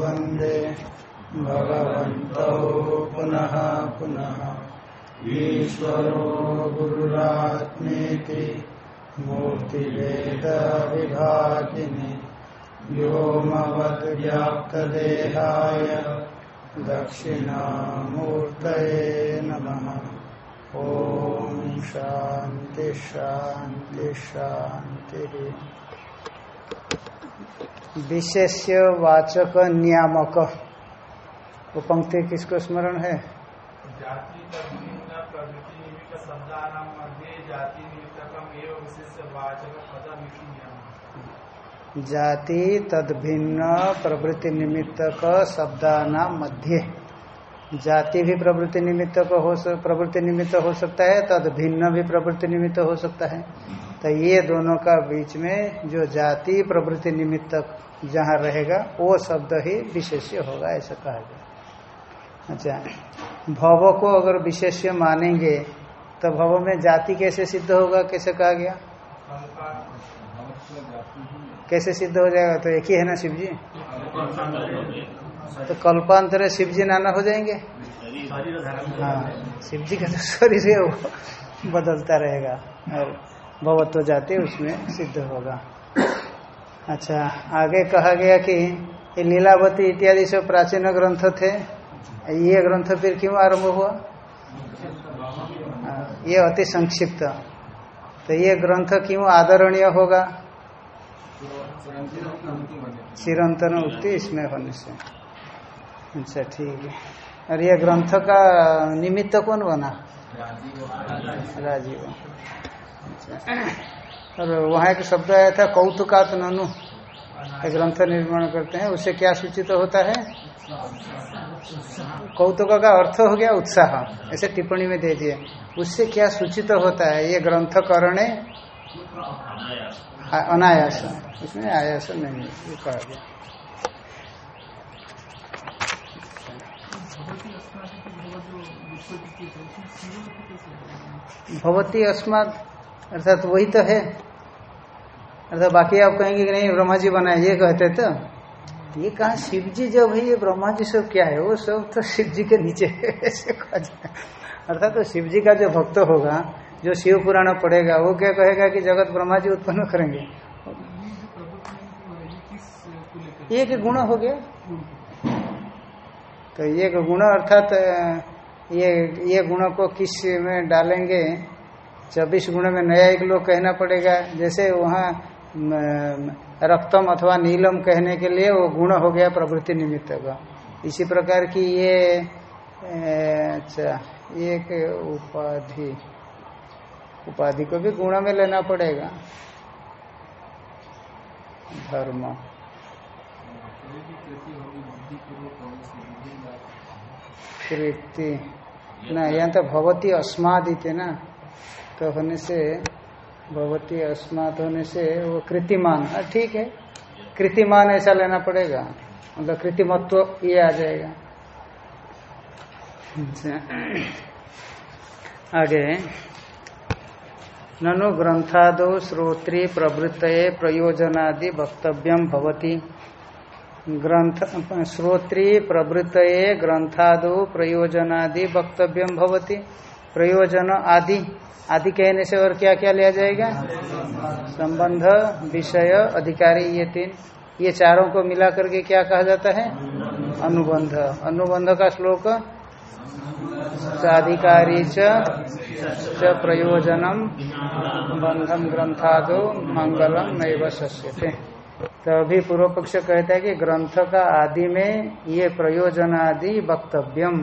वंदे भगवन्तौ पुनः पुनः ईश्वरो गुरुरात्मेति मूर्तिवेदविभागिनि व्योमवद्व्याप्तदेहाय दक्षिणामूर्तये नमः। ॐ शांति शान्ति शान्तिः विशेष्य वाचक नियामक। वो पंक्ति किसको स्मरण है? जाति तद्भिन्न प्रवृत्ति निमित्त शब्दानां मध्ये। जाति भी प्रवृत्ति निमित्त को हो प्रवृत्ति निमित्त हो सकता है तद भिन्न भी प्रवृत्ति निमित्त हो सकता है। तो ये दोनों का बीच में जो जाति प्रवृत्ति निमित्त जहाँ रहेगा वो शब्द ही विशेष्य होगा ऐसा कहा गया। अच्छा भव को अगर विशेष्य मानेंगे तो भव में जाति कैसे सिद्ध होगा कैसे कहा गया? कैसे सिद्ध हो जाएगा? तो एक ही है ना शिव जी तो कल्पांतर शिव जी नाना हो जाएँगे। हाँ शिव जी का तो शरीर है वो बदलता रहेगा और भवत्व जाति उसमें सिद्ध होगा। अच्छा आगे कहा गया कि ये लीलावती इत्यादि सब प्राचीन ग्रंथ थे ये ग्रंथ फिर क्यों आरंभ हुआ? हाँ, ये अति संक्षिप्त। तो ये ग्रंथ क्यों आदरणीय होगा? चिरंतन उक्ति इसमें होने से। अच्छा ठीक है। और यह ग्रंथ का निमित्त कौन बना? राजीव। अच्छा। और वहाँ एक शब्द आया था, कौतुकात ननु। ग्रंथ निर्माण करते हैं उससे क्या सूचित तो होता है? कौतुक का अर्थ हो गया उत्साह। ऐसे टिप्पणी में दे दिए। उससे क्या सूचित तो होता है? ये ग्रंथ करणे अनायास। उसमें आयास नहीं कहा गया। भवती अस्मात, अर्थात वही तो है। अर्थात बाकी आप कहेंगे कि नहीं ब्रह्मा जी बनाए, ये कहते तो ये कहा शिव जी जब है ये ब्रह्मा जी सब क्या है? वो सब तो शिव जी के नीचे अर्थात तो शिव जी का जो भक्त होगा, जो शिव पुराण पढ़ेगा, वो क्या कहेगा कि जगत ब्रह्मा जी उत्पन्न करेंगे? ये गुण हो गया। तो ये गुण, अर्थात ये ये गुण को किसमें डालेंगे? चौबीस गुण में नया एक लोग कहना पड़ेगा। जैसे वहाँ रक्तम अथवा नीलम कहने के लिए वो गुण हो गया प्रवृत्ति निमित्त का। इसी प्रकार की ये अच्छा ये एक उपाधि उपाधि को भी गुण में लेना पड़ेगा। धर्म। कृति। ना यहाँ तो भगवती अस्मादित है ना तो होने से भगवती अस्मात होने से वो कृतिमान। हाँ, ठीक है। कृतिमान ऐसा लेना पड़ेगा। मतलब कृतिमत्व ये आ जाएगा। अच्छा। आगे। ननु ग्रंथादो श्रोत्री प्रवृत्त प्रयोजनादि वक्तव्यम भवती। ग्रंथ, श्रोत्री प्रवृत्त ग्रंथादो प्रयोजनादि वक्तव्यम भवती। प्रयोजन आदि आदि कहने से और क्या क्या लिया जाएगा? संबंध, विषय, अधिकारी ये तीन। ये चारों को मिला करके क्या कहा जाता है? अनुबंध। अनुबंध का श्लोक अधिकारी च प्रयोजनम, बंधम ग्रंथादो, मंगलम नैव शस्यते। तो अभी पूर्व पक्ष कहता है कि ग्रंथ का आदि में ये प्रयोजन आदि वक्तव्यम,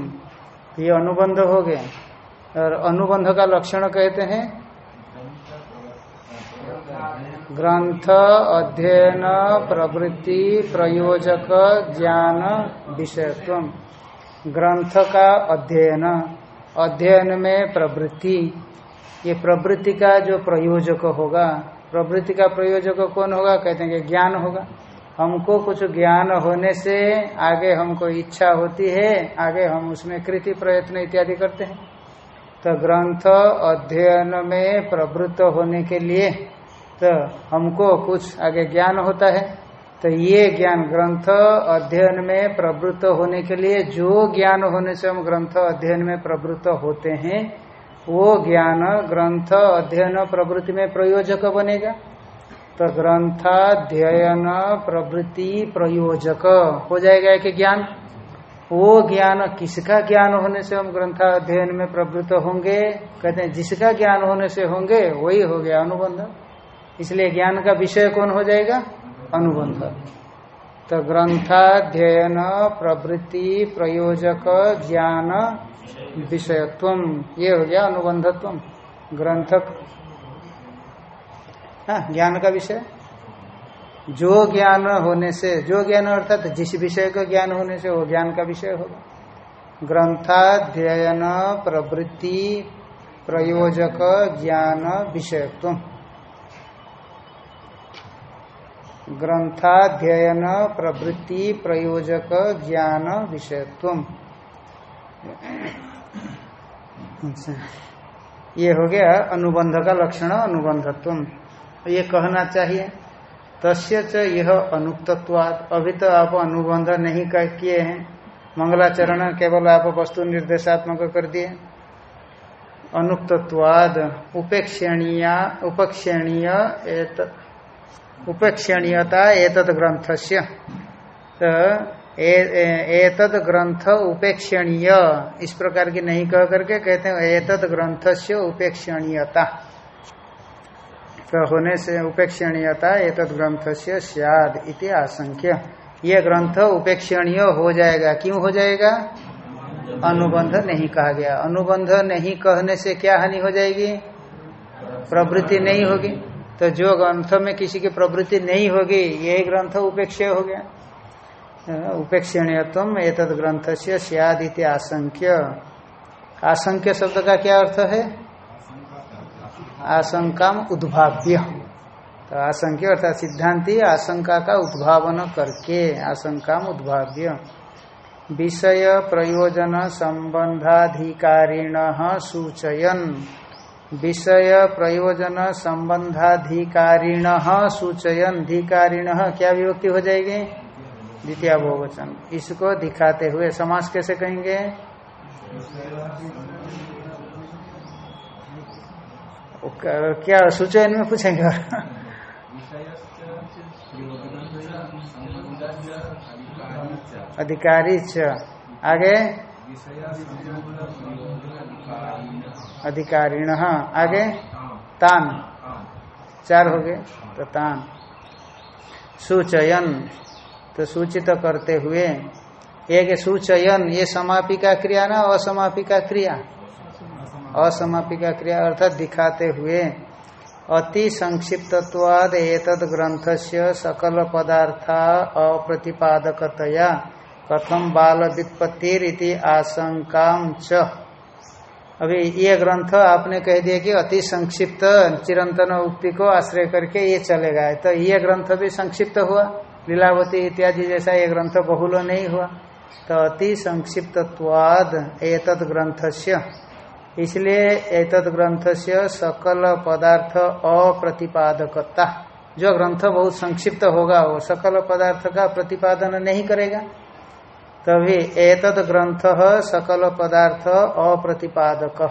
ये अनुबंध हो गए और अनुबंध का लक्षण कहते हैं? ग्रंथ अध्ययन, प्रवृत्ति, प्रयोजक, ज्ञान विषयत्व ग्रंथ का अध्ययन अध्ययन में प्रवृत्ति। ये प्रवृत्ति का जो प्रयोजक होगा प्रवृत्ति का प्रयोजक कौन होगा? कहते हैं ज्ञान होगा। हमको कुछ ज्ञान होने से आगे हमको इच्छा होती है, आगे हम उसमें कृति प्रयत्न इत्यादि करते हैं। तो ग्रंथ अध्ययन में प्रवृत्त होने के लिए तो हमको कुछ आगे ज्ञान होता है। तो ये ज्ञान ग्रंथ अध्ययन में प्रवृत्त होने के लिए जो ज्ञान होने से हम ग्रंथ अध्ययन में प्रवृत्त होते हैं वो ज्ञान, ग्रंथ, अध्ययन, प्रवृत्ति में प्रयोजक बनेगा। तो ग्रंथाध्ययन, प्रवृत्ति, प्रयोजक, हो जाएगा एक ज्ञान। वो ज्ञान किसका ज्ञान होने से हम ग्रंथा अध्ययन में प्रवृत्त होंगे? कहते हैं, जिसका ज्ञान होने से होंगे, वही हो गया अनुबंध। इसलिए ज्ञान का विषय कौन हो जाएगा? अनुबंध। तो ग्रंथाध्ययन, प्रवृत्ति, प्रयोजक, ज्ञान विषयत्व, ये हो गया अनुबंधत्व, ग्रंथक। हाँ ज्ञान का विषय। जो ज्ञान होने से, जो ज्ञान अर्थात जिस विषय का ज्ञान होने से, वो ज्ञान का विषय होगा। ग्रंथाध्ययन, प्रवृत्ति, प्रयोजक, ज्ञान, विषयत्व। ग्रंथाध्ययन, प्रवृत्ति, प्रयोजक, ज्ञान, विषयत्व। अच्छा। ये हो गया अनुबंध का लक्षण अनुबंधत्व ये कहना चाहिए, तस्य च यह अनुक्तत्वाद अभी तो आप अनुबंध नहीं किए हैं। मंगलाचरण केवल आप वस्तु निर्देशात्मक कर दिए। अनुक्तत्वाद उपेक्षणीय, उपक्षणीय उपेक्षणीयता एतद ग्रंथस्य। तो एतद ग्रंथ उपेक्षणीय। इस प्रकार की नहीं कह करके कहते हैं, एतद ग्रंथस्य उपेक्षणीयता। तो होने से उपेक्षणीयता, एतद ग्रंथ से सियाद इति आशंक्य। ये ग्रंथ उपेक्षणीय हो जाएगा। क्यों हो जाएगा? अनुबंध नहीं कहा गया। अनुबंध नहीं कहने से क्या हानि हो जाएगी? प्रवृत्ति नहीं होगी। तो जो ग्रंथ में किसी की प्रवृत्ति नहीं होगी, यही ग्रंथ उपेक्ष हो गया। उपेक्षणीयत्म एतद ग्रंथ से सियाद आशंक्य आशंक्य शब्द का क्या अर्थ है? आशंका उद्भाव्य। तो आशंक्य अर्थात सिद्धांति आशंका का उद्भावन करके आशंका उद्भाव्य। विषय प्रयोजन संबंधाधिकारिण सूचयन। विषय प्रयोजन संबंधाधिकारिण सूचयन। धिकारिण क्या विभक्ति हो जाएगी? द्वितीय बहुवचन। इसको दिखाते हुए समास कैसे कहेंगे? क्या सूचयन में पूछेंगे? अधिकारी च। आगे? अधिकारीण आगे? तान। चार हो गए तो तान। सूचयन। तो सूचित करते हुए, एक सूचयन, ये समापिका क्रिया ना, असमापिका क्रिया? असमापिका क्रिया अर्थात दिखाते हुए, अति संक्षिप्तवाद एतद ग्रंथ से सकल पदार्थ अप्रतिपादकतया कथम बाल व्युत्पत्ति आशंका च। अभी ये ग्रंथ आपने कह दिया कि अति संक्षिप्त, चिरंतन उक्ति को आश्रय करके ये चलेगा। तो ये ग्रंथ भी संक्षिप्त हुआ? लीलावती इत्यादि जैसा ये ग्रंथ बहुल नहीं हुआ। तो अति संक्षिप्तवाद एतद ग्रंथ से इसलिए एतद ग्रंथ से सकल पदार्थ अप्रतिपादकता। जो ग्रंथ बहुत संक्षिप्त होगा, वो सकल पदार्थ का प्रतिपादन नहीं करेगा। तभी एतद ग्रंथ सकल पदार्थ अप्रतिपादक।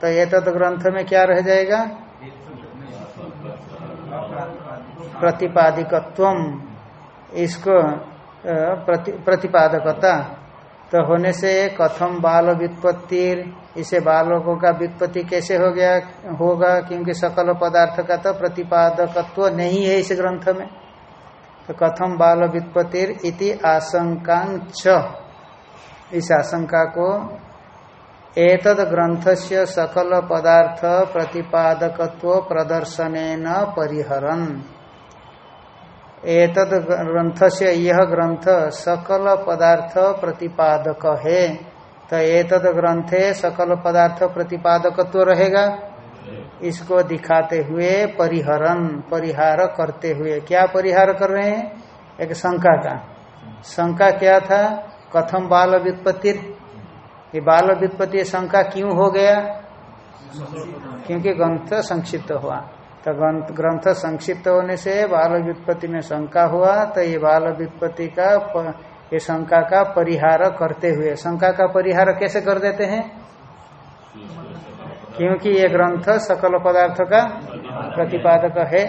तो एतद ग्रंथ में क्या रह जाएगा? प्रतिपादिकत्व इसको प्रति, प्रतिपादकता। तो होने से कथम बाल व्युत्पत्ति इसे बालकों का व्युत्पत्ति कैसे हो गया होगा? क्योंकि सकल पदार्थ का तो प्रतिपादकत्व नहीं है इस ग्रंथ में। तो कथम बाल व्युत्पत्तिर इति आशंकांच इस आशंका को एतद ग्रंथ से सकल पदार्थ प्रतिपादकत्व प्रदर्शन परिहरन। एतद ग्रंथ से यह ग्रंथ सकल पदार्थ प्रतिपादक है तो एतद ग्रंथे सकल पदार्थ प्रतिपादकत्व रहेगा? इसको दिखाते हुए परिहरन परिहार करते हुए। क्या परिहार कर रहे हैं? एक शंका का। शंका क्या था? कथम बाल व्युत्पत्ति ये बाल व्युत्पत्ति शंका क्यों हो गया? क्योंकि ग्रंथ संक्षिप्त हुआ। तो ग्रंथ संक्षिप्त होने से बाल व्युत्पत्ति में शंका हुआ तो ये बाल व्युत्पत्ति का ये शंका का परिहार करते हुए, शंका का परिहार कैसे कर देते हैं? क्योंकि ये ग्रंथ सकल पदार्थ का प्रतिपादक है।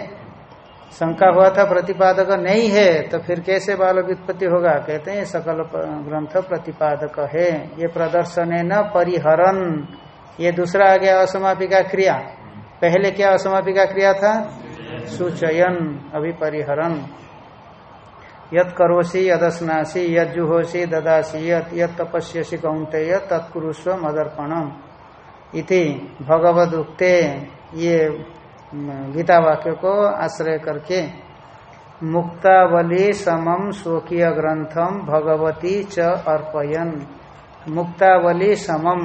शंका हुआ था, प्रतिपादक नहीं है तो फिर कैसे बाल व्युत्पत्ति होगा? कहते हैं, सकल ग्रंथ प्रतिपादक है। ये प्रदर्शन न परिहरन, ये दूसरा आ गया असमापिका क्रिया। पहले क्या असमापिका क्रिया था? सुचयन अभी परिहरन यत करोसी, यदस्नासी यद जुहोसी ददासी, यत यत तपस्यसी कौंतेय तत्कुरुस्व मदर्पणम। इति भगवद उक्ते ये गीता वाक्य को आश्रय करके, मुक्तावली समम स्वकीय ग्रंथम भगवती च अर्पयन। मुक्तावली समम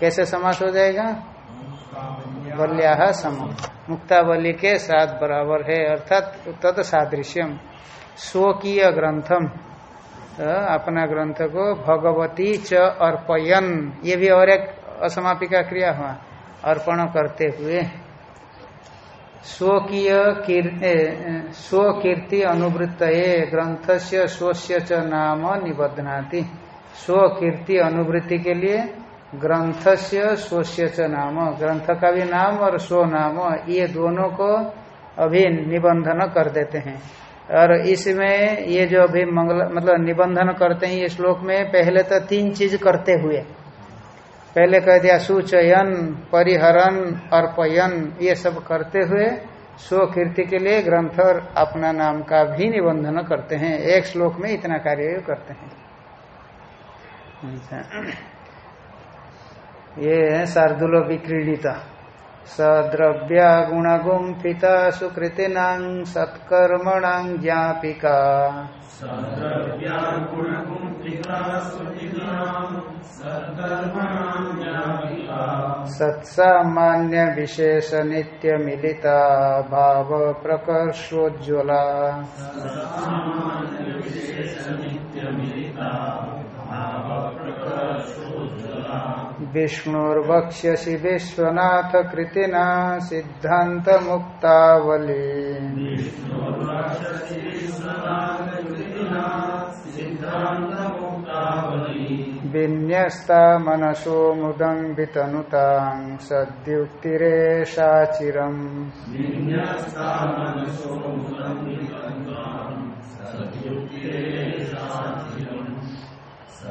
कैसे समास हो जाएगा? वल्या समम मुक्तावली के साथ बराबर है, अर्थात तद सादृश्यम स्वकीय ग्रंथम तो अपना ग्रंथ को भगवती च अर्पयन। ये भी और एक असमापिका क्रिया हुआ, अर्पण करते हुए। स्वकीय स्वकीर्ति अनुवृत्त ग्रंथ से स्वस्य च नाम निबध्नाति। स्वकीर्ति अनुवृत्ति के लिए ग्रंथ से स्वस्य च नाम। ग्रंथ का भी नाम और स्व नाम, ये दोनों को अभी निबंधन कर देते हैं। और इसमें ये जो अभी मंगल मतलब निबंधन करते हैं, ये श्लोक में पहले तो तीन चीज़ करते हुए। पहले कह दिया, सुचयन, परिहरन, अर्पयन, ये सब करते हुए स्वकीर्ति के लिए ग्रंथ और अपना नाम का भी निबंधन करते हैं। एक श्लोक में इतना कार्य करते हैं। अच्छा। ये शार्दुल विक्रीडिता। सद्रव्या गुणगुम्फिता सुकृतिना सत्कर्मण ज्ञापिका। सत्सामान्य विशेष नित्य मिलिता भाव प्रकर्षोज्वला विष्णुर्वक्ष्यसि विश्वनाथ कृतिना सिद्धांत मुक्तावली विन्यस्ता मनसो मुदंबितनुता सद्युक्तिरेषा चिरम्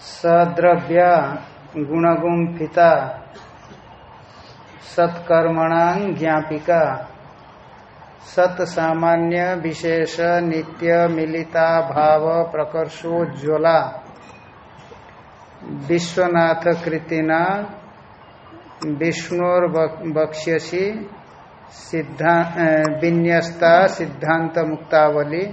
सद्रव्य गुणगुम्फिता सत्कर्मणां ज्ञापिका सत सामान्य विशेष नित्य मिलिता भाव प्रकर्षोज्वला विश्वनाथ कृतिना विष्णुर बक्ष्यसी सिद्धा विन्यस्ता सिद्धांत मुक्तावली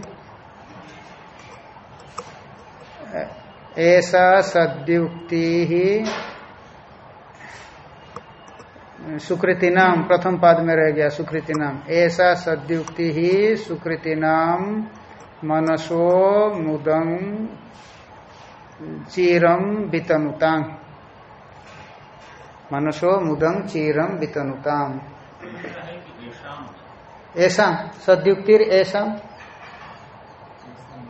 ऐसा सद्युक्ति ही सुकृति नाम प्रथम पाद में रह गया सुकृति नाम ऐसा सद्युक्ति ही सुकृति नाम मनसो मुदं चीरम वितनुतांग मनसो मुदं चीरम वितनुतांग ऐसा, सद्युक्तिर ऐसा?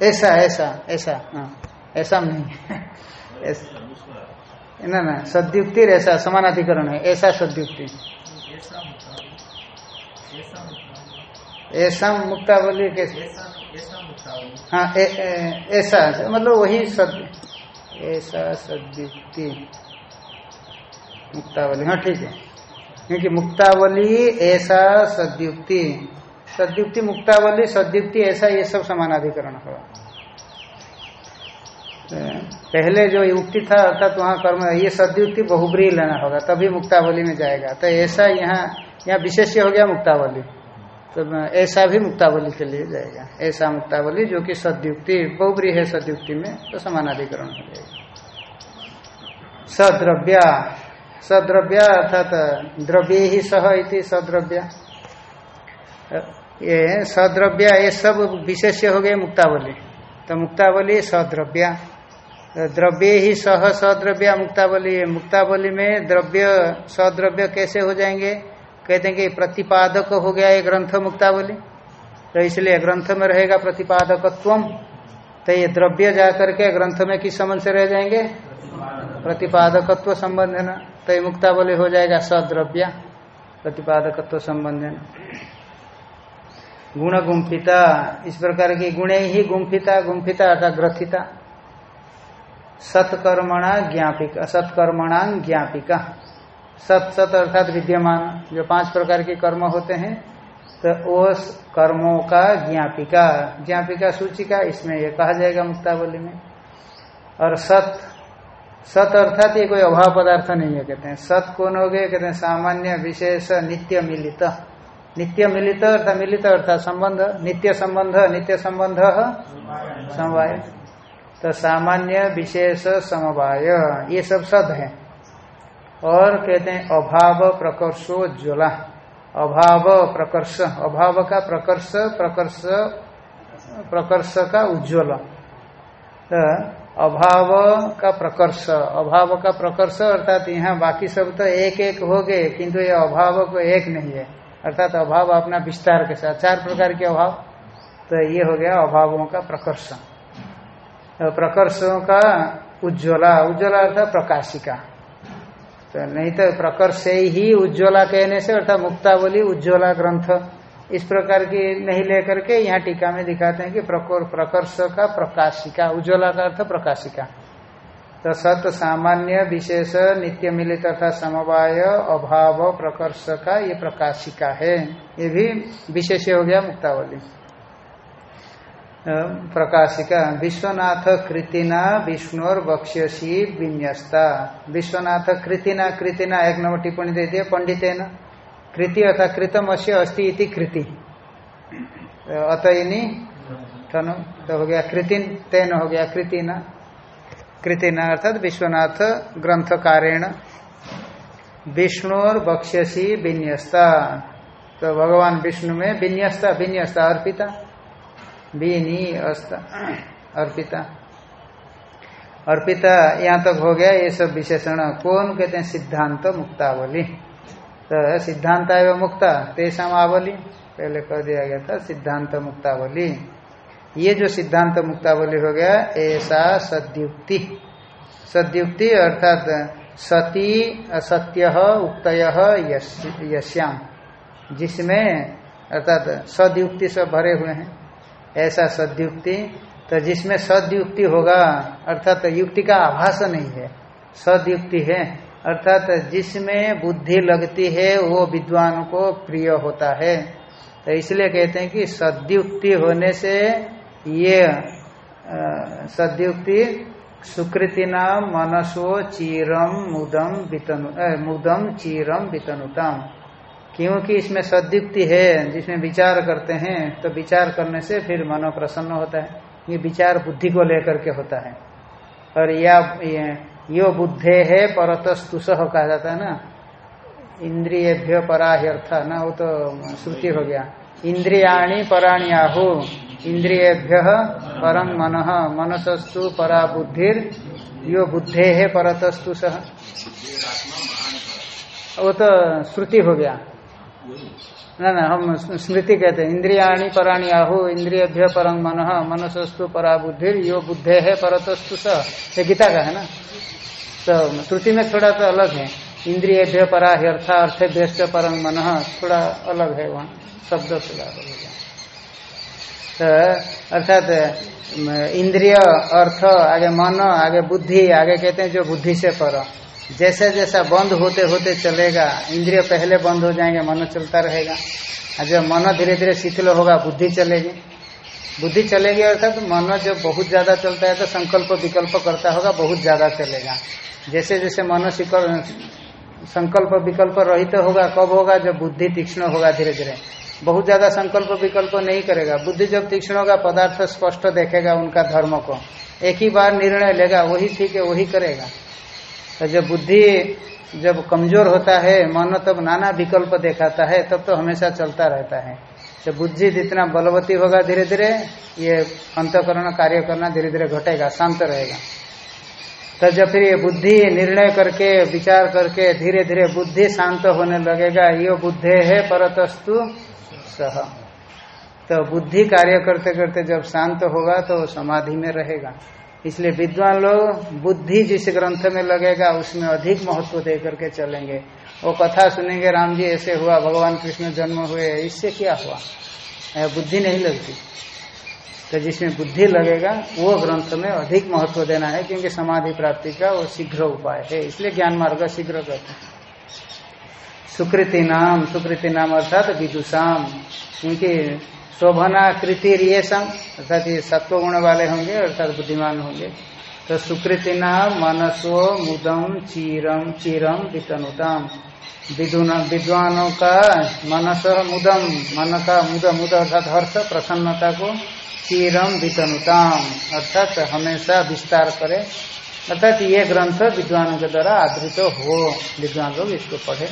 ऐसा ऐसा ऐसा हाँ। ऐसा नहीं। ना ना सद्युक्तिर ऐसा, समानाधिकरण है। ऐसा सद्युक्ति। ऐसा मुक्तावली कैसे हाँ ऐसा मतलब वही सद ऐसा सद्युक्ति। मुक्तावली हाँ ठीक है। क्योंकि मुक्तावली, ऐसा सद्युक्ति। सद्युक्ति, मुक्तावली, सद्युक्ति, ऐसा, ये सब समानाधिकरण होगा। पहले जो युक्ति था अर्थात वहाँ कर्म, ये सदयुक्ति बहुब्री लेना होगा, तभी मुक्तावली में जाएगा। तो ऐसा यहाँ यहाँ विशेष हो गया मुक्तावली। तो ऐसा भी मुक्तावली के लिए जाएगा। ऐसा मुक्तावली जो कि सदयुक्ति, बहुब्री है सदयुक्ति में तो समानाधिकरण हो जाएगा। सद्रव्या सद्रव्या अर्थात द्रव्य ही सह इति सद्रव्या। ये सद्रव्या, ये सब विशेष्य हो गए मुक्तावली। तो मुक्तावली सद्रव्या। द्रव्य ही सह सद्रव्य मुक्तावली। मुक्तावली में द्रव्य, सद्रव्य कैसे हो जाएँगे? कहते हैं कि प्रतिपादक हो गया ये ग्रंथ मुक्तावली। तो इसलिए ग्रंथ में रहेगा प्रतिपादकत्व तो ये द्रव्य जाकर के ग्रंथ में किस संबंध से रह जाएँगे? प्रतिपादकत्व संबंध है ना? तो ये मुक्तावली हो जाएगा सद्रव्य, प्रतिपादकत्व संबंध है गुण गुम्फिता इस प्रकार की गुणे ही गुम्फिता गुम्फिता अर्थात ग्रथिता। सत्कर्मणा ज्ञापिका सत्कर्मणा ज्ञापिका। सत सत अर्थात विद्यमान, जो पाँच प्रकार के कर्म होते हैं तो वो कर्मों का ज्ञापिका। ज्ञापिका सूचिका इसमें ये कहा जाएगा मुक्तावली में। और सत सत अर्थात ये कोई अभाव पदार्थ नहीं है, कहते हैं। सत कौन हो गए? कहते हैं सामान्य, विशेष, नित्य, मिलित। नित्य, मिलित अर्थात मिलित अर्थात संबंध। नित्य संबंध नित्य संबंध समवाय तो सामान्य विशेष समवाय, ये सब सद है। और कहते हैं अभाव प्रकर्षो ज्वला। अभाव प्रकर्ष, अभाव का प्रकर्ष प्रकर्ष प्रकर्ष का उज्ज्वल। तो अभाव का प्रकर्ष, अभाव का प्रकर्ष, अर्थात यहाँ बाकी सब तो एक एक हो गए, किंतु ये अभाव को एक नहीं है। अर्थात अभाव अपना विस्तार के साथ, चार प्रकार के अभाव। तो ये हो गया अभावों का प्रकर्ष। तो प्रकर्षों का उज्ज्वला उज्ज्वला अर्थात प्रकाशिका। तो नहीं तो प्रकर्ष ही उज्ज्वला कहने से अर्थात मुक्तावली, उज्ज्वला ग्रंथ, इस प्रकार की नहीं लेकर के यहाँ टीका में दिखाते हैं कि प्रकर्ष का प्रकाशिका, उज्ज्वला का अर्थ प्रकाशिका। तो सत सामान्य, विशेष, नित्य मिलित तथा समवाय, अभाव, प्रकर्ष का ये प्रकाशिका है। ये भी विशेष हो गया मुक्तावली। प्रकाशिका विश्वनाथ कृतिना विष्णु और बक्ष्यसी विन्यस्ता। विश्वनाथ कृतिना कृतिना एक नंबर टिप्पणी दे दिया पंडित है न कृति अर्थात कृतम अश्य अस्ति इति कृति। अतयनी तनु तो हो गया, कृतिन, तेन हो गया, कृतिना। कृतिना अर्थात विश्वनाथ ग्रंथकारेण। विष्णु और बक्ष्यसी विन्यस्ता। तो भगवान विष्णु में विन्यस्ता विन्यस्ता अर्पिता। बीनी अस्त, अर्पिता। अर्पिता यहाँ तक हो गया, ये सब विशेषण। कौन कहते हैं? सिद्धांत मुक्तावली। तो सिद्धांत एवं मुक्ता तेषाम आवली। पहले कह दिया गया था, सिद्धांत मुक्तावली। ये जो सिद्धांत मुक्तावली हो गया, ऐसा सद्युक्ति। सद्युक्ति अर्थात सती असत्य उक्त यश्याम जिसमें अर्थात सदयुक्ति सब भरे हुए हैं। ऐसा सद्युक्ति तो जिसमें सदयुक्ति होगा, अर्थात युक्ति का आभास नहीं है, सदयुक्ति है, अर्थात जिसमें बुद्धि लगती है, वो विद्वान को प्रिय होता है। तो इसलिए कहते हैं कि सद्युक्ति होने से ये सद्युक्ति सुकृति नाम मनसो चीरम मुदम वितनु मुदम चीरम वितनुतम। क्योंकि इसमें सद्युक्ति है, जिसमें विचार करते हैं तो विचार करने से फिर मनो प्रसन्न होता है। ये विचार बुद्धि को लेकर के होता है। और या, यो बुद्धे है परतस्तुष कहा जाता है ना? इंद्रियभ्य पराह्यर्थ, ना, वो तो श्रुति हो गया। इंद्रियाणी आहु इंद्रियभ्य परम मन, मनसस्तु परा बुद्धिर यो बुद्धे है परतस्तु सह वो तो श्रुति हो गया। ना ना, हम स्मृति कहते हैं, इंद्रियाणी पराणी आहु, इंद्रियभ्य परम मन मनसस्तु परा बुद्धि, यो बुद्धे है परतस्तु सह ये गीता का है ना? तो श्रुति में थोड़ा तो अलग है। इंद्रियभ्य परा अर्थ अर्थ व्यस्त परम मन, थोड़ा अलग है वहाँ, शब्द थोड़ा अलग है तो अर्थात इंद्रिय, अर्थ, आगे मन, आगे बुद्धि, आगे कहते हैं जो बुद्धि से पर। जैसे जैसा बंद होते होते चलेगा, इंद्रिय पहले बंद हो जाएँगे, मन चलता रहेगा। और जब मन धीरे धीरे शिथिल होगा, बुद्धि चलेगी। बुद्धि चलेगी अर्थात तो मन जब बहुत ज़्यादा चलता है तो संकल्प विकल्प करता होगा, बहुत ज़्यादा चलेगा। जैसे जैसे मन संकल्प विकल्प रहित तो होगा, कब होगा? जब बुद्धि तीक्ष्ण होगा धीरे धीरे। बहुत ज़्यादा संकल्प विकल्प नहीं करेगा। बुद्धि जब तीक्ष्ण होगा, पदार्थ स्पष्ट देखेगा उनका धर्म को। एक ही बार निर्णय लेगा, वही ठीक है, वही करेगा। जब बुद्धि जब कमज़ोर होता है, मन तब नाना विकल्प देखाता है, तब तो हमेशा चलता रहता है। जब बुद्धि जितना बलवती होगा धीरे धीरे, ये अंतकरण कार्य करना धीरे धीरे घटेगा, शांत रहेगा। तो जब फिर ये बुद्धि निर्णय करके, विचार करके धीरे धीरे बुद्धि शांत होने लगेगा, ये बुद्धे है परतस्तु सह। तो बुद्धि कार्य करते करते जब शांत होगा तो समाधि में रहेगा। इसलिए विद्वान लोग बुद्धि जिस ग्रंथ में लगेगा, उसमें अधिक महत्व दे करके चलेंगे। वो कथा सुनेंगे, राम जी, ऐसे हुआ, भगवान कृष्ण जन्म हुए, इससे क्या हुआ? बुद्धि नहीं लगती। तो जिसमें बुद्धि लगेगा, वो ग्रंथ में अधिक महत्व देना है, क्योंकि समाधि प्राप्ति का वो शीघ्र उपाय है। इसलिए ज्ञान मार्ग शीघ्र कहते हैं। सुकृति नाम सुकृति नाम अर्थात विदुषाम। क्योंकि शोभना कृति ये सम अर्थात ये सत्व गुण वाले होंगे, अर्थात बुद्धिमान होंगे। तो सुकृति नाम मनसो मुदम चीरम चीरम वितनुतम विद्वानों का मनस मुदम मन का मुद मुद अर्थात हर्ष, प्रसन्नता को चीरम वितनुताम अर्थात हमेशा विस्तार करे। अर्थात ये ग्रंथ विद्वानों के द्वारा आदृत हो। विद्वान लोग इसको पढ़े।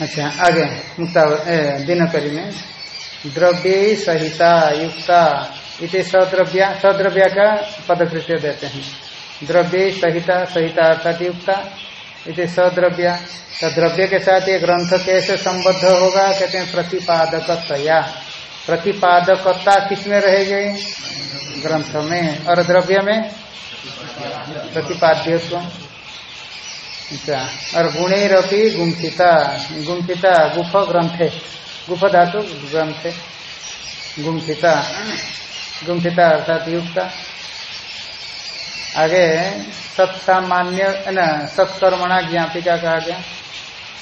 अच्छा आगे मुक्ता दिनकरी में द्रव्य सहिता, युक्ता, इति सद्रव्या सद्रव्या का पदकृत्य देते हैं। द्रव्य सहिता सहिता अर्थात युक्ता, इति सद्रव्या तो द्रव्य के साथ ये ग्रंथ कैसे संबद्ध होगा? कहते हैं प्रतिपादकतया प्रतिपादकता किसमें रहेगी? ग्रंथ में। और द्रव्य में? प्रतिपाद्यत्व। अच्छा। और गुणेरपी गुम्फिता। गुम्फिता गुफ ग्रंथे गुफ धातु ग्रंथे गुम्फिता। गुम्फिता अर्थात युक्ता। आगे सत्सामान्य सत्कर्मणा ज्ञापिका कहा गया।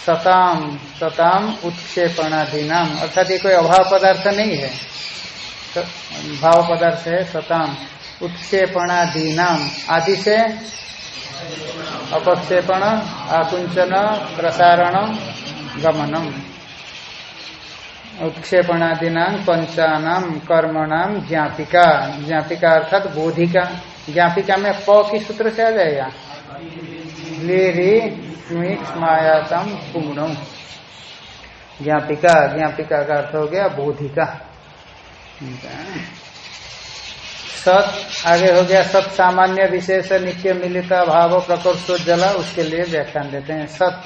सताम सताम उत्क्षेपणाधीनाम अर्थात ये कोई अभाव पदार्थ नहीं है। भाव पदार्थ है सताम। उत्क्षेपणाधीनाम आदि से अपक्षेपण आकुंचन प्रसारण, गमनम। उत्क्षेपणादिना पंचानाम कर्मणाम ज्ञापिका। ज्ञापिका अर्थात बोधिका। ज्ञापिका में प की सूत्र से आ जाएगा। मायातम पूर्ण ज्ञापिका। ज्ञापिका का अर्थ हो गया बोधिका। सत आगे हो गया सत सामान्य विशेष नित्य मिलिता भाव जला, उसके लिए व्याख्यान देते हैं। सत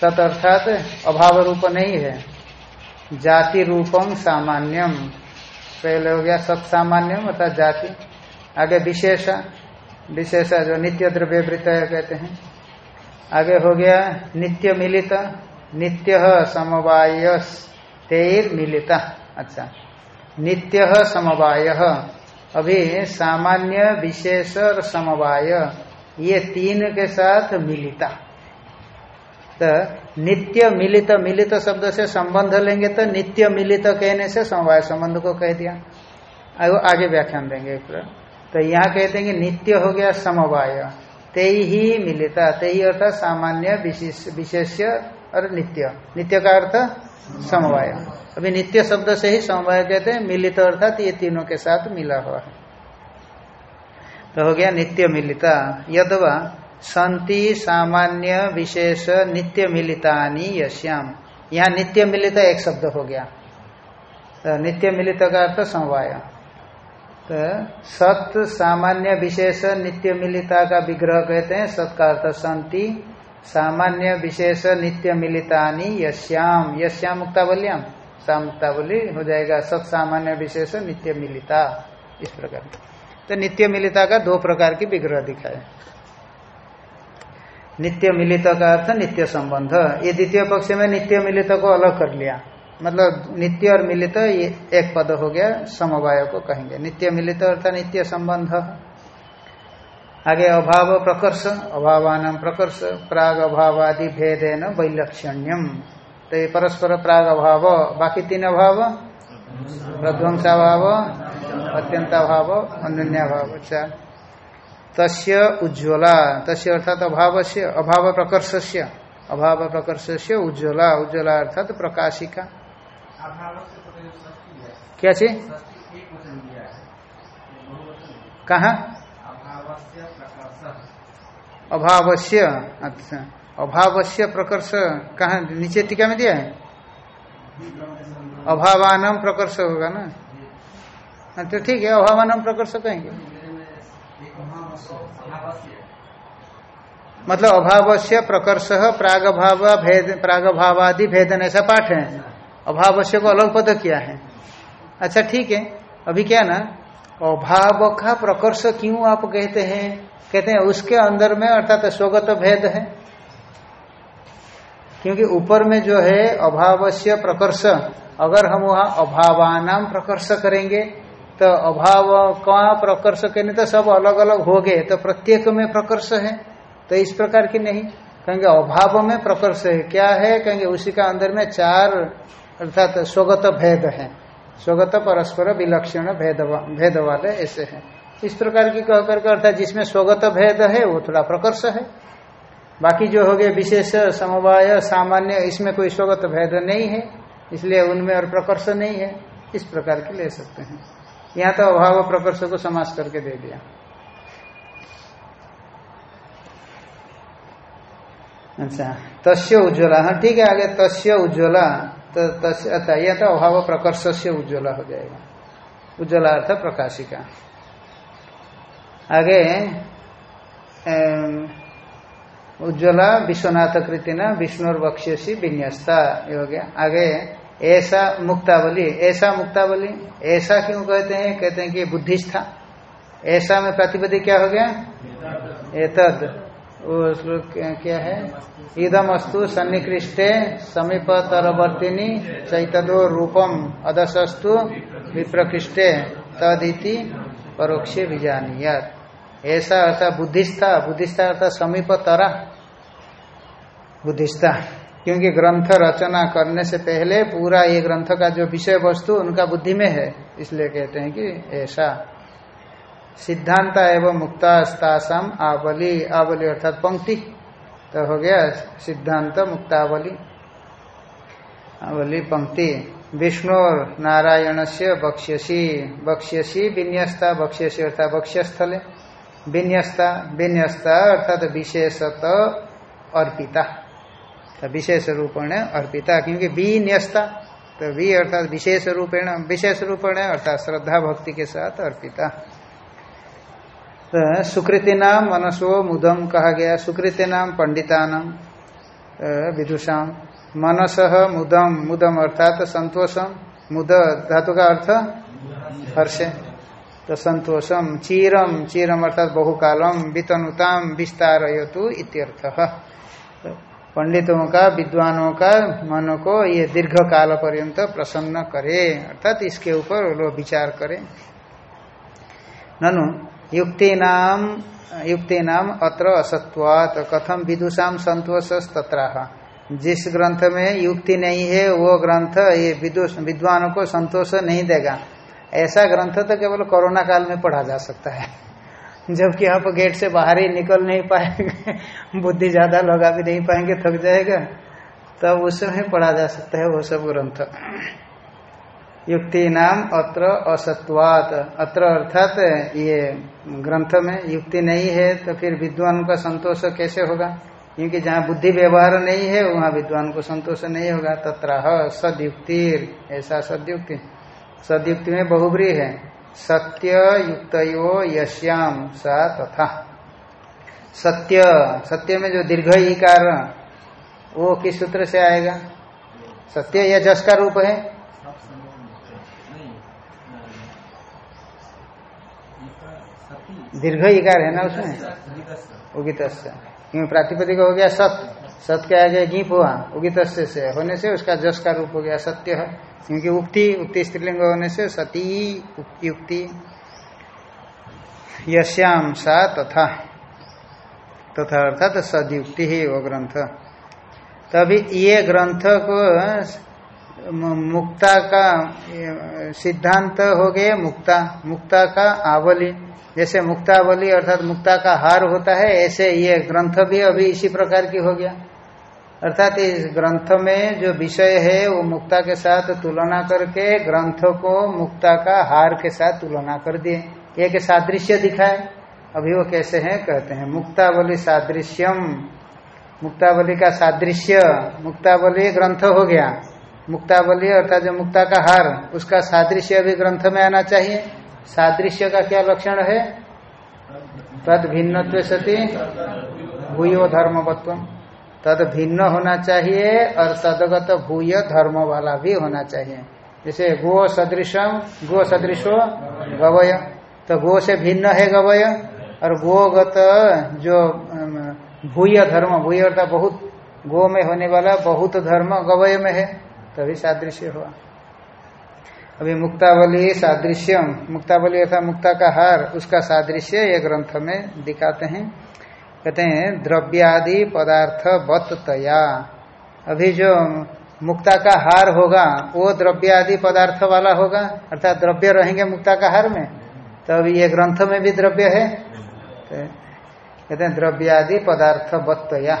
सत अर्थात अभाव रूप नहीं है। जाति रूपम सामान्यम। पहले हो गया सत सामान्यम, अर्थात जाति। आगे विशेष विशेष जो नित्य द्रव्य वृत कहते हैं। आगे हो गया नित्य मिलित, नित्य समवाय तेर मिलिता। अच्छा। नित्य समवाय। अभी सामान्य विशेष और समवाय, ये तीन के साथ मिलिता। तो नित्य मिलित मिलित शब्द से संबंध लेंगे तो नित्य मिलित कहने से समवाय संबंध को कह दिया। आगे व्याख्यान देंगे एक तो यहाँ कहते हैं कि नित्य हो गया समवाय, ते ही मिलिता, ते ही अर्थात सामान्य विशेष और नित्य। नित्य का अर्थ समवाय। अभी नित्य शब्द से ही समवाय कहते हैं, मिलित अर्थात ये तीनों के साथ मिला हुआ। है तो हो गया नित्य मिलिता। यदवा संति सामान्य, विशेष, नित्य मिलितानी यश्याम यहाँ नित्य मिलित एक शब्द हो गया। तो नित्य मिलित का अर्थ समवाय। तो सत, सामान्य, विशेष, नित्य मिलिता का विग्रह कहते हैं। सत का अर्थ संति सामान्य विशेष नित्य मिलितानी यश्याम यश्याम मुक्तावल्याम सामुक्तावली हो जाएगा सब सामान्य विशेष नित्य मिलिता, इस प्रकार। तो नित्य मिलिता का दो प्रकार की विग्रह दिखाए। नित्य मिलित का अर्थ नित्य संबंध। ये द्वितीय पक्ष में नित्य मिलित को अलग कर लिया। मतलब नित्य और मिलित ये एक पद हो गया, समवाय को कहेंगे। नित्य मिलित अर्थात नित्य संबंध। आगे अभाव प्रकर्ष, अभावान प्रकर्ष प्राग अभावादि भेदेन वैलक्षण्यम। तो ये परस्पर प्राग अभाव बाकी तीन अभाव प्रध्वंसाभाव अत्यंताभाव अन्यभाव अच्छा। तस्य उज्ज्वला, तस्य अर्थात अभाव से अभाव प्रकर्ष से अभाव प्रकर्ष से उज्ज्वला उज्ज्वला अर्थात प्रकाशिका। क्या चीज़? कहा? अभावश्य अच्छा अभावश्य प्रकर्ष कहा, नीचे टीका में दिया है? अभावान प्रकर्ष होगा ना? तो ठीक है अभावान प्रकर्ष कहेंगे। मतलब अभावश्य प्रकर्ष प्राग भाव भेद भावादि भेदन ऐसा पाठ है। अभावश्य को अलग पद किया है। अच्छा ठीक है। अभी क्या ना? अभाव का प्रकर्ष क्यों आप कहते हैं? कहते हैं, उसके अंदर में अर्थात स्वगत भेद है। क्योंकि ऊपर में जो है अभावश्य प्रकर्ष, अगर हम वहाँ अभावानाम प्रकर्ष करेंगे तो अभाव का प्रकर्ष करने तो सब अलग अलग हो गए तो प्रत्येक में प्रकर्ष है। तो इस प्रकार की नहीं। कहेंगे, अभाव में प्रकर्ष है। क्या है? कहेंगे, उसी का अंदर में चार अर्थात स्वगत भेद है। स्वगत परस्पर विलक्षण भेद भेद वाले ऐसे है। इस प्रकार की कह करके अर्थात जिसमें स्वगत भेद है, वो थोड़ा प्रकर्ष है। बाकी जो हो गए विशेष समवाय, सामान्य, इसमें कोई स्वगत भेद नहीं है, इसलिए उनमें और प्रकर्ष नहीं है। इस प्रकार के ले सकते हैं। यहाँ तो अभाव प्रकर्ष को समास करके दे दिया। अच्छा तस्य उज्ज्वला हाँ ठीक है, आगे तस्य उज्ज्वला। तो तस्य अच्छा यह तो अभाव प्रकर्ष से उज्ज्वला हो जाएगा। उज्ज्वला अर्थ प्रकाशिका। आगे उज्ज्वला विश्वनाथ कृति न विष्णु बक्ष्यसी विन्यस्ता हो गया। आगे, ऐसा मुक्तावली ऐसा मुक्तावली, ऐसा क्यों कहते हैं? कहते हैं कि बुद्धिस्था। ऐसा में प्रतिपदी क्या हो गया? एतद। क्या है? इदम अस्तु सन्निकृष्टे समीप तरवर्तिनी चैतदो रूपम अदसस्तु विप्रकृष्टे तदिति परोक्षे बीजानियात ऐसा अर्थात बुद्धिस्था बुद्धिस्था अर्थात समीप तरा बुद्धिस्था। क्योंकि ग्रंथ रचना करने से पहले पूरा ये ग्रंथ का जो विषय वस्तु उनका बुद्धि में है, इसलिए कहते हैं कि ऐसा। सिद्धांत एवं मुक्तास्तासम, आवली आवली अर्थात पंक्ति। तो हो गया सिद्धांत, मुक्तावली। आवली पंक्ति। विष्णु नारायण से बक्ष्यसी। बक्ष्यसी विन्यस्ता, बक्ष्यसी अर्थात बक्ष्यस्थले। विन्यस्ता विन्यस्ता अर्थात विशेषत अर्पिता। तो विशेष रूपेण अर्पिता, क्योंकि विन्यस्ता तो वी अर्थात विशेष रूपेण विशेष रूपेण अर्थात श्रद्धा, भक्ति के साथ अर्पिता। तो सुकृति नाम मनसो मुदम कहा गया सुकृति नाम पंडिता नाम विदुषाम मनस मुदम मुदम अर्थात संतोषम मुद धातु का अर्थ हर्ष। तो संतोषम चीरम चीरम अर्थात बहुकालम वितनुताम विस्तार इत्यर्थ। तो पंडितों का, विद्वानों का मन को ये दीर्घ काल पर्यंत प्रसन्न करे, अर्थात इसके ऊपर विचार करें ननु युक्ति नाम युक्ति नाम अत्र असत्वात कथम विदुषाम संतोष तत्राह जिस ग्रंथ में युक्ति नहीं है, वो ग्रंथ, ये विदुष, विद्वानों को संतोष नहीं देगा। ऐसा ग्रंथ तो केवल कोरोना काल में पढ़ा जा सकता है। जबकि आप गेट से बाहर ही निकल नहीं पाएँगे, बुद्धि ज़्यादा लगा भी नहीं पाएँगे, थक जाएगा। तब तो उस समय पढ़ा जा सकता है वो सब ग्रंथ। युक्ति नाम अत्र असत्वात। अत्र अर्थात ये ग्रंथ में युक्ति नहीं है तो फिर विद्वान का संतोष कैसे होगा? क्योंकि जहाँ बुद्धि व्यवहार नहीं है, वहाँ विद्वान को संतोष नहीं होगा। तत्र सदयुक्ति ऐसा सदयुक्ति। सदयुक्ति में बहुब्री है। सत्य युक्त यश्याम सा तथा। सत्य। सत्य में जो दीर्घ इकार वो किस सूत्र से आएगा? सत्य या जस का रूप है? दीर्घ इकार है ना उसमें? उगित क्योंकि प्रातिपदिक हो गया सत। सत के आगे गीप हुआ। उगित से होने से उसका जस का रूप हो गया सत्य। है क्योंकि उक्ति उक्ति स्त्रीलिंग होने से सती युक्ति यश्याम सा तथा। तथा अर्थात सदयुक्ति ही वो ग्रंथ। तभी ये ग्रंथ को मुक्ता का, सिद्धांत हो गए मुक्ता। मुक्ता का आवली। जैसे मुक्तावली अर्थात मुक्ता का हार होता है, ऐसे ये ग्रंथ भी अभी इसी प्रकार की हो गया। अर्थात इस ग्रंथ में जो विषय है, वो मुक्ता के साथ तुलना करके ग्रंथ को मुक्ता का हार के साथ तुलना कर दिए। एक सादृश्य दिखाए। अभी वो कैसे हैं? कहते हैं मुक्तावली सादृश्यम। मुक्तावली का सादृश्य मुक्तावली ग्रंथ हो गया। मुक्तावली अर्थात जो मुक्ता का हार, उसका सादृश्य अभी ग्रंथ में आना चाहिए। सादृश्य का क्या लक्षण है? तद भिन्न सती भूयो धर्मवत्व तद भिन्न होना चाहिए और तदगत भूय धर्म वाला भी होना चाहिए। जैसे गो सदृशम गो सदृशो गवय। तो गो से भिन्न है गवय और गोगत जो भूय धर्म, भूय अर्थात बहुत गो में होने वाला बहुत धर्म गवय में है, तभी सादृश्य हुआ। अभी मुक्तावली सादृश्य मुक्तावली अर्थात मुक्ता का हार उसका सादृश्य ये ग्रंथ में दिखाते हैं। कहते हैं, द्रव्यादि पदार्थ बतया अभी जो मुक्ता का हार होगा, वो द्रव्यादि पदार्थ वाला होगा, अर्थात द्रव्य रहेंगे मुक्ता का हार में तो अभी ये ग्रंथ में भी द्रव्य है। तो कहते हैं, द्रव्यादि पदार्थ बत्तया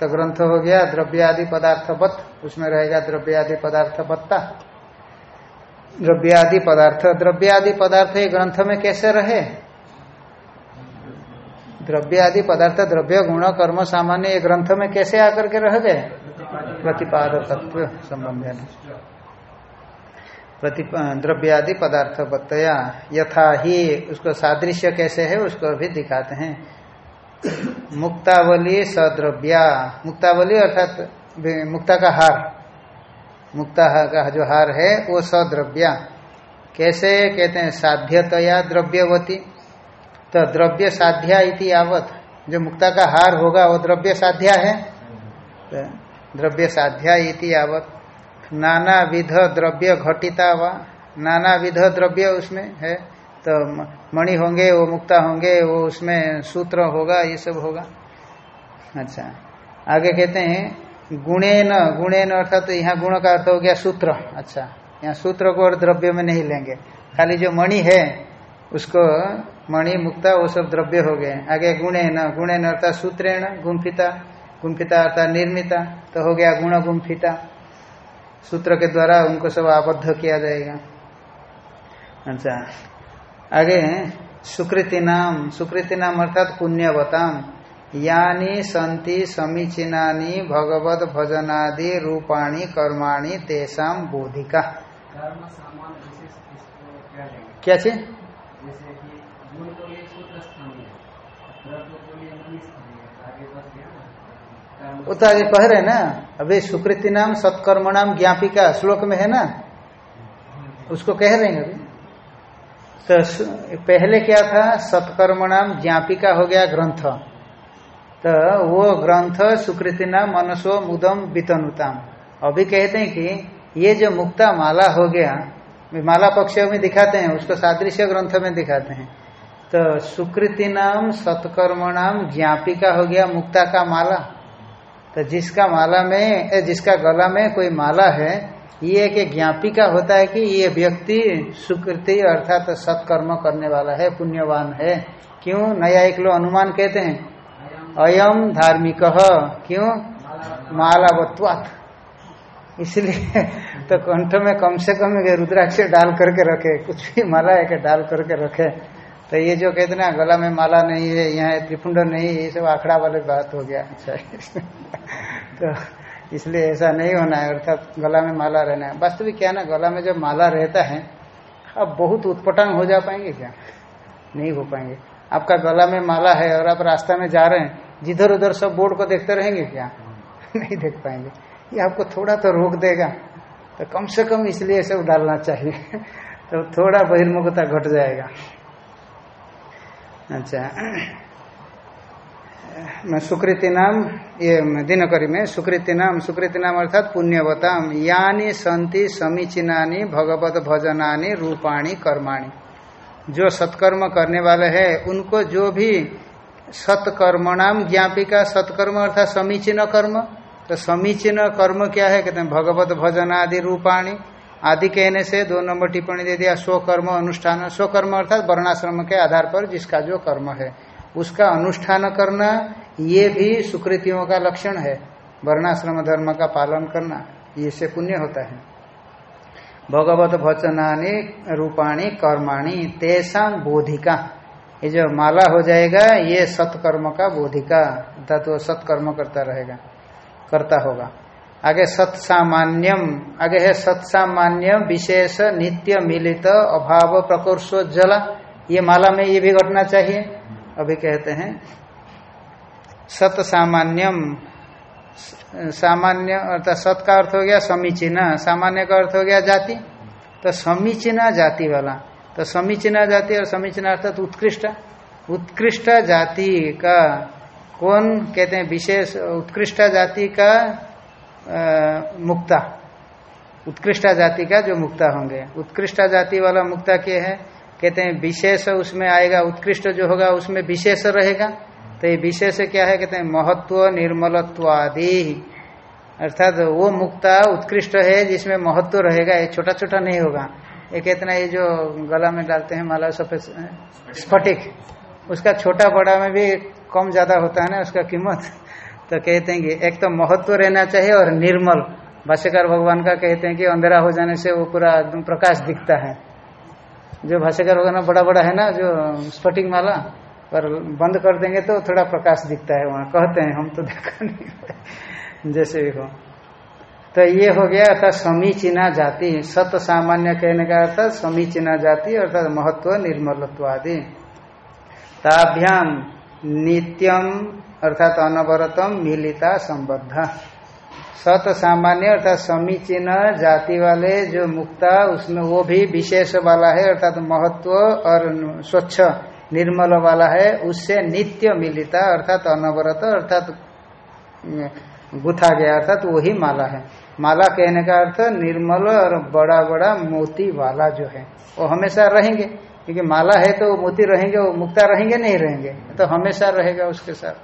तो ग्रंथ हो गया, द्रव्यादि पदार्थ बत उसमें रहेगा द्रव्यादि पदार्थ बत्ता द्रव्यादि पदार्थ। द्रव्यादि पदार्थ ये ग्रंथ में कैसे रहे? द्रव्यादि पदार्थ, द्रव्य गुण, कर्म, सामान्य, ये ग्रंथ में कैसे आकर के रह गए? प्रतिपाद तत्व संबंध द्रव्यादि पदार्थ बतया यथा ही उसको सादृश्य कैसे है, उसको भी दिखाते हैं। मुक्तावली सद्रव्या। मुक्तावली अर्थात मुक्ता का हार। मुक्ता का जो हार है, वो सद्रव्या। कैसे? कहते हैं, साध्यतया द्रव्यवती। तो द्रव्य साध्या इति आवत जो मुक्ता का हार होगा, वो द्रव्य साध्या है? तो द्रव्य साध्या इति आवत नाना विध द्रव्य घटिता व नाना विध द्रव्य उसमें है। तो मणि होंगे, वो मुक्ता होंगे, वो उसमें सूत्र होगा, ये सब होगा। अच्छा। आगे कहते हैं गुणेन गुणेन अर्थात तो यहाँ गुण का अर्थ हो गया सूत्र। अच्छा यहाँ सूत्र को और द्रव्य में नहीं लेंगे। खाली जो मणि है, उसको मणि, मुक्ता, वो सब द्रव्य हो गए। आगे गुणेन गुणेन अर्थात सूत्रेण गुम्फिता गुम्फिता अर्थात निर्मिता तो हो गया गुण गुम्फिता सूत्र के द्वारा उनको सब आबद्ध किया जाएगा। अच्छा आगे सुकृति नाम सुकृति नाम अर्थात पुण्यवताम। यानी संति समीचीनानी भगवत भजनादि रूपाणी कर्माणी तेसाम बोधिका। क्या चीज़? तो आगे कह रहे ना? अभी सुकृति नाम सत्कर्म नाम ज्ञापिका श्लोक में है ना? उसको कह रहे हैं अभी। तो पहले क्या था? सत्कर्म नाम ज्ञापिका हो गया ग्रंथ। तो वो ग्रंथ सुकृति नाम मनसो मुदम वितनुताम। अभी कहते हैं कि ये जो मुक्ता माला हो गया माला पक्ष में दिखाते हैं, उसको सादृश्य ग्रंथ में दिखाते हैं। तो सुकृति नाम सत्कर्म नाम ज्ञापिका हो गया मुक्ता का माला। तो जिसका माला में जिसका गला में कोई माला है, ये एक ज्ञापिका होता है कि ये व्यक्ति सुकृति अर्थात तो सत्कर्म करने वाला है, पुण्यवान है। क्यों? नया एक लोग अनुमान कहते हैं। अयम धार्मिक। क्यों? मालावत्वात। इसलिए तो कंठ में कम से कम रुद्राक्ष डाल करके रखे, कुछ भी माला है डाल करके रखे। तो ये जो कहते ना, गला में माला नहीं है, यहाँ त्रिपुंड नहीं ये सब आखड़ा वाले बात हो गया। अच्छा तो इसलिए ऐसा नहीं होना है, अर्थात गला में माला रहना है। वास्तविक क्या ना, गला में जब माला रहता है, अब बहुत उत्पटांग हो जा पाएँगे क्या? नहीं हो पाएँगे। आपका गला में माला है और आप रास्ता में जा रहे हैं जिधर उधर सब बोर्ड को देखते रहेंगे क्या? नहीं देख पाएँगे। ये आपको थोड़ा तो रोक देगा। तो कम से कम इसलिए सब डालना चाहिए। तो थोड़ा बहिर्मुखता घट जाएगा। अच्छा। मैं सुकृति नाम, ये दिनकरी में सुकृति नाम सुकृति नाम अर्थात पुण्यवताम। यानी संति समीचीनानी भगवत भजनानी रूपाणी कर्माणी। जो सत्कर्म करने वाले हैं, उनको जो भी सत्कर्म नाम ज्ञापिका, सत्कर्म अर्थात समीचीन कर्म। तो समीचीन कर्म क्या है? कहते हैं, भगवत भजन आदि रूपाणी, आदि कहने से दो नंबर टिप्पणी दे दिया, स्वकर्म अनुष्ठान। स्वकर्म अर्थात वर्णाश्रम के आधार पर जिसका जो कर्म है, उसका अनुष्ठान करना, ये भी सुकृतियों का लक्षण है। वर्णाश्रम धर्म का पालन करना, ये से पुण्य होता है। भगवत भचनानी रूपाणी, कर्माणी, तेषा बोधिका। ये जो माला हो जाएगा, ये सत्कर्म का बोधिका अर्थात वो सत्कर्म करता रहेगा, करता होगा। आगे सत्सामान्यम, आगे है सत्सामान्य विशेष नित्य मिलित अभाव प्रकोर्षोज्जला ये माला में ये भी घटना चाहिए। अभी कहते हैं सत सामान्यम सामान्य अर्थात सत का अर्थ हो गया समीचीना, सामान्य का अर्थ हो गया जाति। तो समीचीना जाति वाला तो समीचीना जाति और समीचीना अर्थात उत्कृष्ट। उत्कृष्ट जाति का कौन कहते हैं विशेष उत्कृष्ट जाति का आ, मुक्ता। उत्कृष्ट जाति का जो मुक्ता होंगे। उत्कृष्ट जाति वाला मुक्ता क्या है? कहते हैं विशेष उसमें आएगा उत्कृष्ट जो होगा उसमें विशेष रहेगा। तो ये विशेष क्या है? कहते हैं महत्व निर्मलत्व आदि। अर्थात वो मुक्ता उत्कृष्ट है जिसमें महत्व रहेगा ये छोटा छोटा नहीं होगा। ये कहते ना ये जो गला में डालते हैं माला सफ़ेद, स्फटिक, उसका छोटा बड़ा में भी कम ज़्यादा होता है ना, उसका कीमत। तो कहते हैं कि एक तो महत्व रहना चाहिए और निर्मल। भाष्यकार भगवान का कहते हैं कि अंधेरा हो जाने से वो पूरा एकदम प्रकाश दिखता है। जो भाष्यकार भगवान बड़ा बड़ा है ना, जो स्फटिक माला, पर बंद कर देंगे तो थोड़ा प्रकाश दिखता है वहाँ। कहते हैं, हम तो देखा नहीं जैसे भी हो। तो ये हो गया अर्थात समीचीना जाति। सत सामान्य कहने का अर्थात समीचीना जाति अर्थात महत्व निर्मलत्व आदि ताभ्याम नित्यम अर्थात अनवरतम मिलिता संबद्ध। सत सामान्य अर्थात समीचीन जाति वाले जो मुक्ता, उसमें वो भी विशेष वाला है, अर्थात महत्व और स्वच्छ, निर्मल वाला है, उससे नित्य मिलिता, अर्थात अनवरत, अर्थात गुथा गया अर्थात तो वही माला है। माला कहने का अर्थ निर्मल और बड़ा बड़ा मोती वाला जो है, वो हमेशा रहेंगे। क्योंकि माला है तो मोती रहेंगे, वो मुक्ता रहेंगे, नहीं रहेंगे। तो हमेशा रहेगा उसके साथ।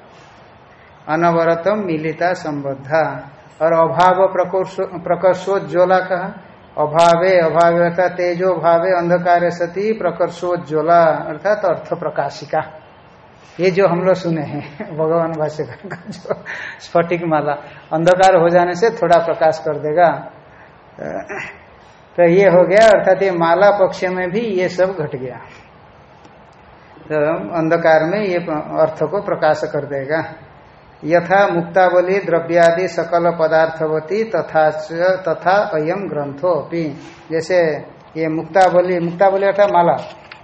अनवरतम मिलिता संबद्धा। और अभाव प्रकर्षोज्वला कहा। अभावे अभावे अर्थात तेजो भावे, अंधकार सती प्रकर्षोज्वला अर्थात अर्थ प्रकाशिका। ये जो हम लोग सुने हैं, भगवान भाष्य का जो स्फटिक माला, अंधकार हो जाने से थोड़ा प्रकाश कर देगा। तो ये हो गया, अर्थात ये माला पक्ष में भी ये सब घट गया। तो अंधकार में ये अर्थ को प्रकाश कर देगा। यथा मुक्तावली द्रव्यादि सकल पदार्थवती तथा तथा अयम ग्रंथो अपनी जैसे ये मुक्तावली मुक्तावली अर्थात माला।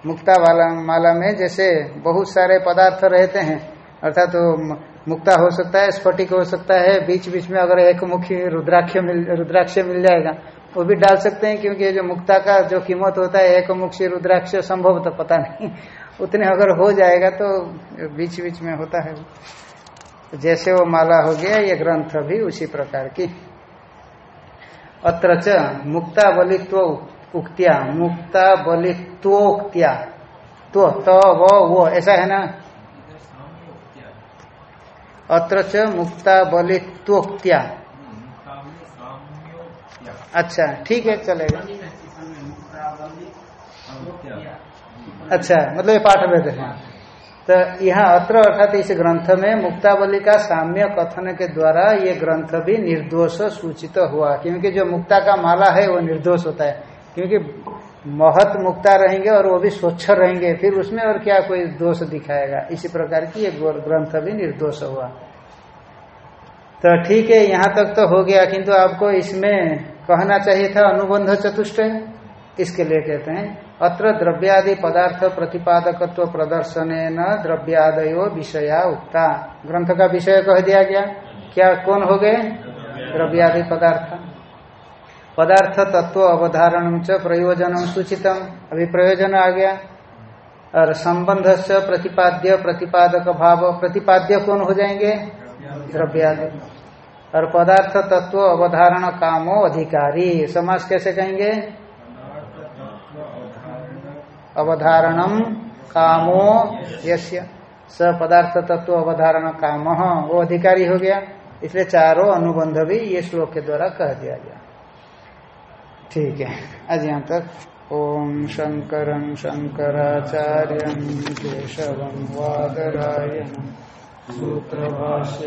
मुक्ता वाला माला में जैसे बहुत सारे पदार्थ रहते हैं। अर्थात तो मुक्ता हो सकता है, स्फटिक हो सकता है बीच बीच में अगर एक मुखी रुद्राक्ष मिल रुद्राक्ष मिल जाएगा, वो भी डाल सकते हैं क्योंकि जो मुक्ता का जो कीमत होता है, एक मुखी रुद्राक्ष संभव तो पता नहीं। उतने अगर हो जाएगा तो बीच बीच में होता है। जैसे वो माला हो गया, ये ग्रंथ भी उसी प्रकार की। अत्र च मुक्ता बलित्व उक्तिया, मुक्ता बलित्वोक्तिया तो उक्तिया तो वो वो, ऐसा है ना? अत्र मुक्ता बलित्वोक्तिया अच्छा ठीक है, चलेगा। अच्छा मतलब ये पाठ भेद है तो यहाँ अत्र अर्थात इस ग्रंथ में मुक्तावली का साम्य कथन के द्वारा ये ग्रंथ भी निर्दोष सूचित हुआ, क्योंकि जो मुक्ता का माला है, वो निर्दोष होता है। क्योंकि महत मुक्ता रहेंगे और वो भी स्वच्छ रहेंगे। फिर उसमें और क्या कोई दोष दिखाएगा? इसी प्रकार की ये ग्रंथ भी निर्दोष हुआ। तो ठीक है, यहाँ तक तो हो गया, किंतु आपको इसमें कहना चाहिए था, अनुबंध चतुष्ट इसके लिए कहते हैं, अत्र द्रव्यादि पदार्थ प्रतिपादकत्व प्रदर्शन न द्रव्यादयो विषया उक्ता। ग्रंथ का विषय कह दिया गया। क्या, कौन हो गए? द्रव्यादि पदार्थ। पदार्थ तत्व अवधारण च प्रयोजन सूचितम। अभी प्रयोजन आ गया। और संबंध से प्रतिपाद्य प्रतिपादक भाव प्रतिपाद्य कौन हो जाएँगे? द्रव्यादि। और पदार्थ तत्व अवधारण कामो अधिकारी। समाज कैसे कहेंगे? अवधारणम कामो, यस्य स पदार्थ तत्व अवधारण काम, वो अधिकारी हो गया। इसलिए चारों अनुबंध भी ये श्लोक के द्वारा कह दिया गया। ठीक है। आज यहाँ तक। ओम शंकर शंकराचार्य केशव वादरायण। सूत्र भाष्य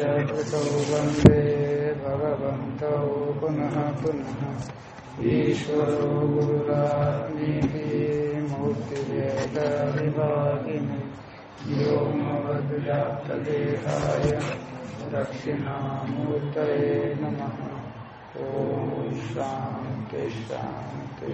वंदे भगवत पुनः पुनः। ईश्वरो मूर्तिभेद विभागिनी व्योमवद्व्याप्तदेहाय दक्षिणामूर्तये नमः। ओम शांति शांति